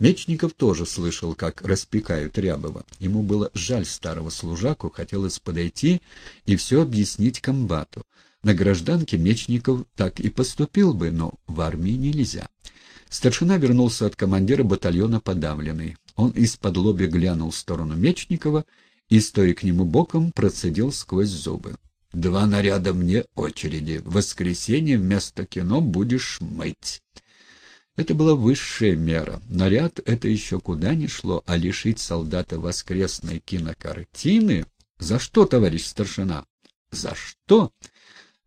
Мечников тоже слышал, как распекают Рябова. Ему было жаль старого служаку, хотелось подойти и все объяснить комбату. На гражданке Мечников так и поступил бы, но в армии нельзя. Старшина вернулся от командира батальона подавленный. Он из-под лоби глянул в сторону Мечникова и, стоя к нему боком, процедил сквозь зубы. «Два наряда мне очереди. В воскресенье вместо кино будешь мыть». Это была высшая мера. Наряд это еще куда ни шло, а лишить солдата воскресной кинокартины? За что, товарищ старшина? За что?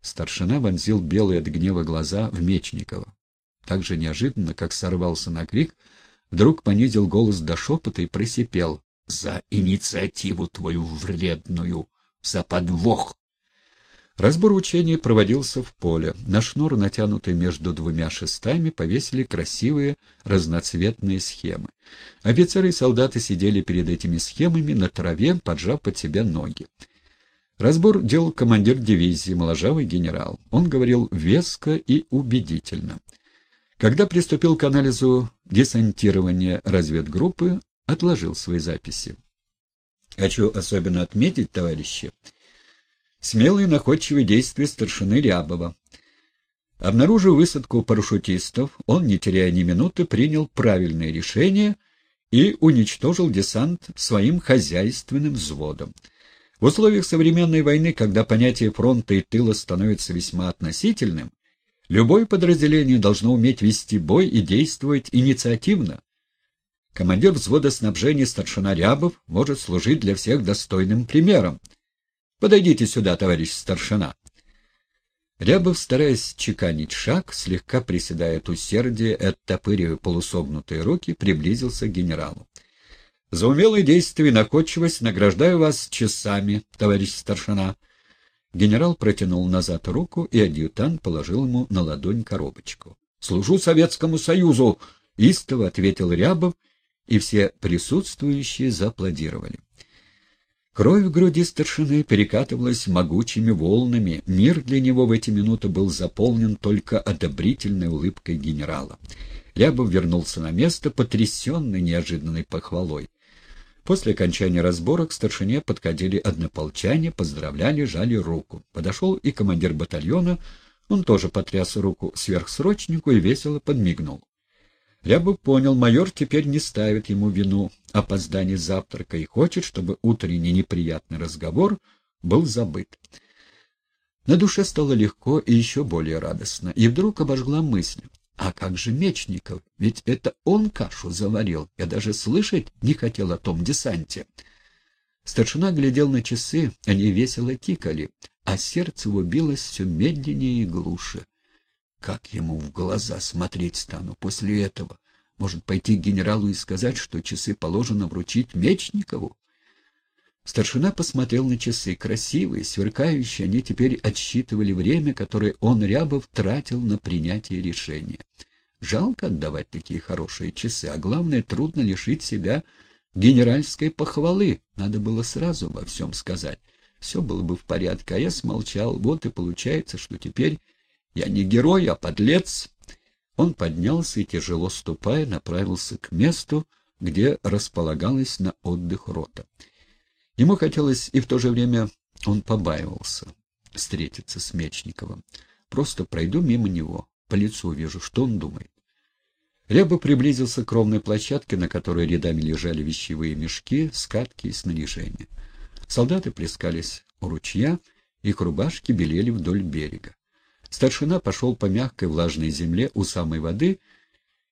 Старшина вонзил белые от гнева глаза в Мечникова. Так же неожиданно, как сорвался на крик, вдруг понизил голос до шепота и просипел. «За инициативу твою вредную! За подвох! Разбор учений проводился в поле. На шнур, натянутый между двумя шестами, повесили красивые разноцветные схемы. Офицеры и солдаты сидели перед этими схемами на траве, поджав под себя ноги. Разбор делал командир дивизии, моложавый генерал. Он говорил веско и убедительно. Когда приступил к анализу десантирования разведгруппы, отложил свои записи. Хочу особенно отметить, товарищи, смелые находчивые действия старшины Рябова. Обнаружив высадку парашютистов, он, не теряя ни минуты, принял правильное решение и уничтожил десант своим хозяйственным взводом. В условиях современной войны, когда понятие фронта и тыла становится весьма относительным, любое подразделение должно уметь вести бой и действовать инициативно. Командир взвода снабжения старшина Рябов может служить для всех достойным примером. Подойдите сюда, товарищ старшина. Рябов, стараясь чеканить шаг, слегка приседая от усердия и оттопыривая полусогнутые руки, приблизился к генералу. «За умелые действия и находчивость награждаю вас часами, товарищ старшина». Генерал протянул назад руку, и адъютант положил ему на ладонь коробочку. «Служу Советскому Союзу!» — истово ответил Рябов, и все присутствующие зааплодировали. Кровь в груди старшины перекатывалась могучими волнами. Мир для него в эти минуты был заполнен только одобрительной улыбкой генерала. Рябов вернулся на место, потрясенный неожиданной похвалой. После окончания разбора к старшине подходили однополчане, поздравляли, жали руку. Подошел и командир батальона, он тоже потряс руку сверхсрочнику и весело подмигнул. Рябов понял, майор теперь не ставит ему вину опоздание завтрака и хочет, чтобы утренний неприятный разговор был забыт. На душе стало легко и еще более радостно, и вдруг обожгла мысль. А как же Мечников? Ведь это он кашу заварил. Я даже слышать не хотел о том десанте. Старшина глядел на часы, они весело тикали, а сердце его билось все медленнее и глуше. Как ему в глаза смотреть стану после этого? Может, пойти к генералу и сказать, что часы положено вручить Мечникову? Старшина посмотрел на часы. Красивые, сверкающие, они теперь отсчитывали время, которое он, Рябов, тратил на принятие решения. Жалко отдавать такие хорошие часы, а главное, трудно лишить себя генеральской похвалы. Надо было сразу во всем сказать. Все было бы в порядке, а я смолчал. Вот и получается, что теперь я не герой, а подлец. Он поднялся и, тяжело ступая, направился к месту, где располагалась на отдых рота. Ему хотелось, и в то же время он побаивался встретиться с Мечниковым. Просто пройду мимо него, по лицу увижу, что он думает. Ряба приблизился к ровной площадке, на которой рядами лежали вещевые мешки, скатки и снаряжение. Солдаты плескались у ручья, их рубашки белели вдоль берега. Старшина пошел по мягкой влажной земле у самой воды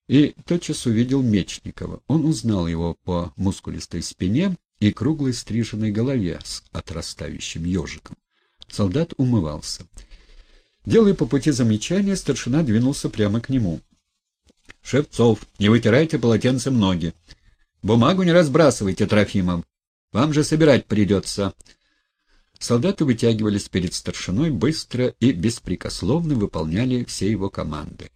и тотчас увидел Мечникова. Он узнал его по мускулистой спине и круглой стриженной голове с отрастающим ежиком. Солдат умывался. Делая по пути замечания, старшина двинулся прямо к нему. — Шевцов, не вытирайте полотенцем ноги. Бумагу не разбрасывайте, Трофимов. Вам же собирать придется. Солдаты вытягивались перед старшиной быстро и беспрекословно выполняли все его команды.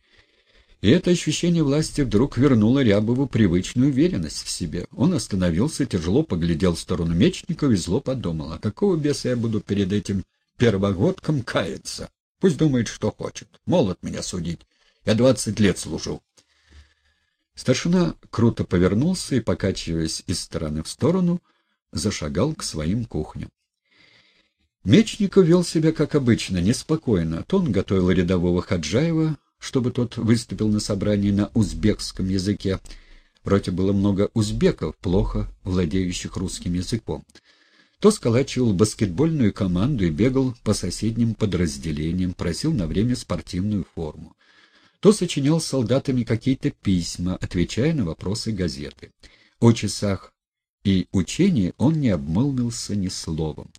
И это ощущение власти вдруг вернуло Рябову привычную уверенность в себе. Он остановился, тяжело поглядел в сторону Мечникова и зло подумал, а какого беса я буду перед этим первогодком каяться? Пусть думает, что хочет. Молод меня судить. Я двадцать лет служу. Старшина круто повернулся и, покачиваясь из стороны в сторону, зашагал к своим кухням. Мечников вел себя, как обычно, неспокойно. То он готовил рядового Хаджаева, чтобы тот выступил на собрании на узбекском языке. Вроде было много узбеков, плохо владеющих русским языком. То сколачивал баскетбольную команду и бегал по соседним подразделениям, просил на время спортивную форму. То сочинял с солдатами какие-то письма, отвечая на вопросы газеты. О часах и учении он не обмолвился ни словом.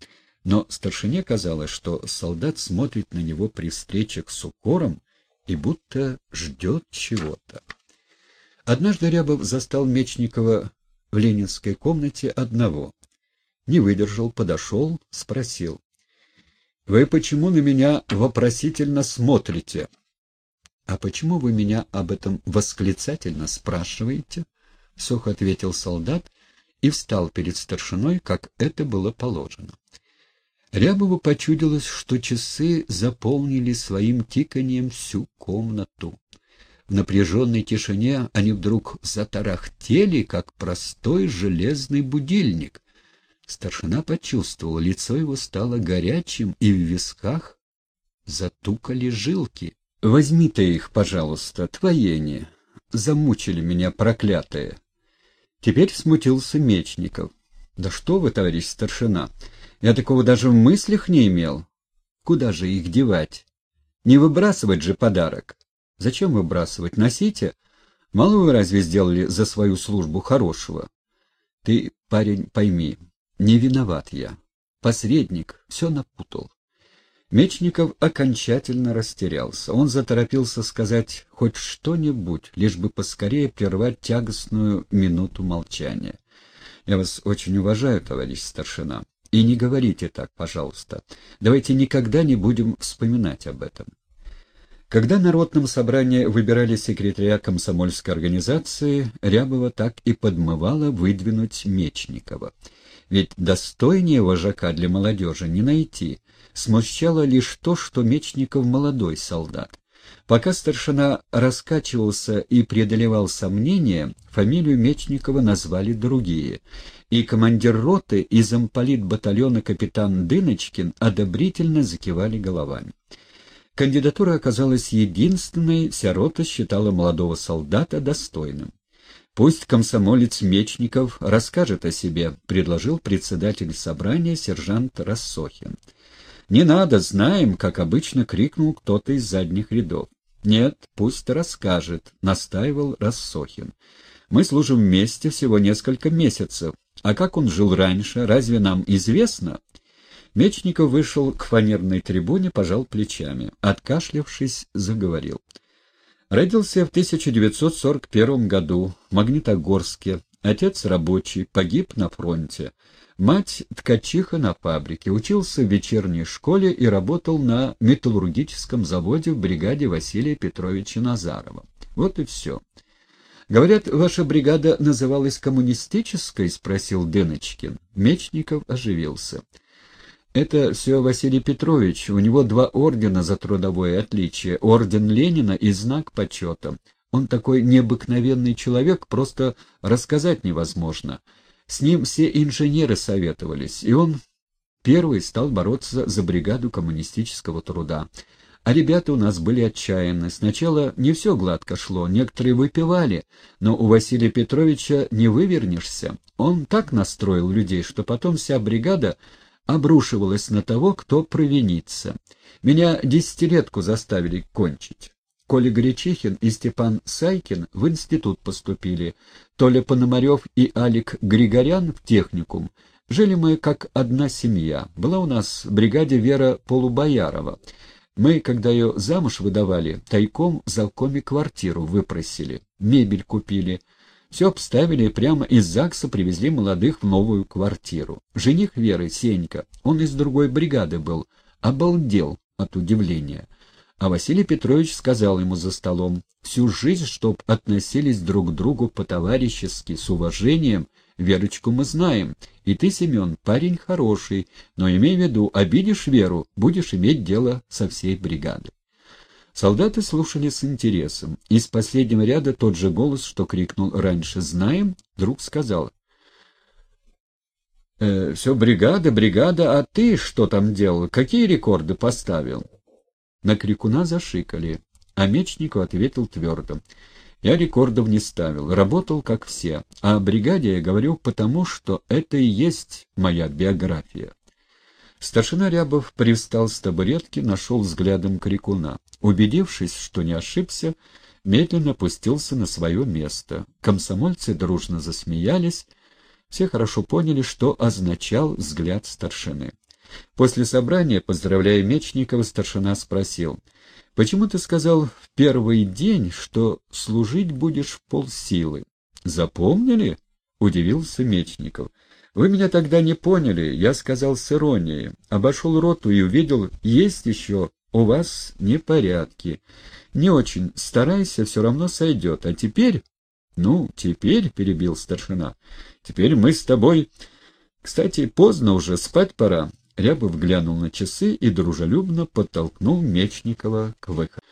Но старшине казалось, что солдат смотрит на него при встречах с укором и будто ждет чего-то. Однажды Рябов застал Мечникова в ленинской комнате одного. Не выдержал, подошел, спросил. — Вы почему на меня вопросительно смотрите? — А почему вы меня об этом восклицательно спрашиваете? — сухо ответил солдат и встал перед старшиной, как это было положено. Рябову почудилось, что часы заполнили своим тиканьем всю комнату. В напряженной тишине они вдруг затарахтели, как простой железный будильник. Старшина почувствовал, лицо его стало горячим, и в висках затукали жилки. — Возьми ты их, пожалуйста, твои не. Замучили меня проклятые. Теперь смутился Мечников. — Да что вы, товарищ старшина! — я такого даже в мыслях не имел. Куда же их девать? Не выбрасывать же подарок. Зачем выбрасывать? Носите. Мало вы разве сделали за свою службу хорошего? Ты, парень, пойми, не виноват я. Посредник все напутал. Мечников окончательно растерялся. Он заторопился сказать хоть что-нибудь, лишь бы поскорее прервать тягостную минуту молчания. «Я вас очень уважаю, товарищ старшина. И не говорите так, пожалуйста. Давайте никогда не будем вспоминать об этом. Когда на народном собрании выбирали секретаря комсомольской организации, Рябова так и подмывала выдвинуть Мечникова. Ведь достойнее вожака для молодежи не найти. Смущало лишь то, что Мечников молодой солдат. Пока старшина раскачивался и преодолевал сомнения, фамилию Мечникова назвали другие, и командир роты и замполит батальона капитан Дыночкин одобрительно закивали головами. Кандидатура оказалась единственной, вся рота считала молодого солдата достойным. «Пусть комсомолец Мечников расскажет о себе», — предложил председатель собрания сержант Рассохин. «Не надо, знаем», — как обычно крикнул кто-то из задних рядов. «Нет, пусть расскажет», — настаивал Рассохин. «Мы служим вместе всего несколько месяцев. А как он жил раньше, разве нам известно?» Мечников вышел к фанерной трибуне, пожал плечами. Откашлявшись, заговорил. Родился в 1941 году в Магнитогорске. Отец рабочий, погиб на фронте. Мать — ткачиха на фабрике, учился в вечерней школе и работал на металлургическом заводе в бригаде Василия Петровича Назарова. Вот и все. «Говорят, ваша бригада называлась коммунистической?» — спросил Деночкин. Мечников оживился. «Это все Василий Петрович. У него два ордена за трудовое отличие. Орден Ленина и знак почета. Он такой необыкновенный человек, просто рассказать невозможно». С ним все инженеры советовались, и он первый стал бороться за бригаду коммунистического труда. А ребята у нас были отчаянны. Сначала не все гладко шло, некоторые выпивали, но у Василия Петровича не вывернешься. Он так настроил людей, что потом вся бригада обрушивалась на того, кто провинится. Меня десятилетку заставили кончить. Коля Гречихин и Степан Сайкин в институт поступили, Толя Пономарев и Алик Григорян в техникум. Жили мы как одна семья. Была у нас в бригаде Вера Полубоярова. Мы, когда ее замуж выдавали, тайком в залкоме квартиру выпросили, мебель купили. Все обставили и прямо из ЗАГСа привезли молодых в новую квартиру. Жених Веры, Сенька, он из другой бригады был, обалдел от удивления. А Василий Петрович сказал ему за столом, всю жизнь, чтоб относились друг к другу по-товарищески, с уважением, Верочку мы знаем, и ты, Семен, парень хороший, но имей в виду, обидишь Веру, будешь иметь дело со всей бригадой. Солдаты слушали с интересом. Из последнего ряда тот же голос, что крикнул раньше «Знаем», вдруг сказал. «Э, «Все бригада, бригада, а ты что там делал? Какие рекорды поставил?» На крикуна зашикали, а Мечников ответил твердо. «Я рекордов не ставил, работал как все, а о бригаде я говорю потому, что это и есть моя биография». Старшина Рябов привстал с табуретки, нашел взглядом крикуна. Убедившись, что не ошибся, медленно опустился на свое место. Комсомольцы дружно засмеялись. Все хорошо поняли, что означал взгляд старшины. После собрания, поздравляя Мечникова, старшина спросил, «Почему ты сказал в первый день, что служить будешь в полсилы? Запомнили?» — удивился Мечников. «Вы меня тогда не поняли, я сказал с иронией. Обошел роту и увидел, есть еще у вас непорядки. Не очень старайся, все равно сойдет. А теперь...» «Ну, теперь», — перебил старшина, — «теперь мы с тобой...» «Кстати, поздно уже, спать пора». Рябов глянул на часы и дружелюбно подтолкнул Мечникова к выходу.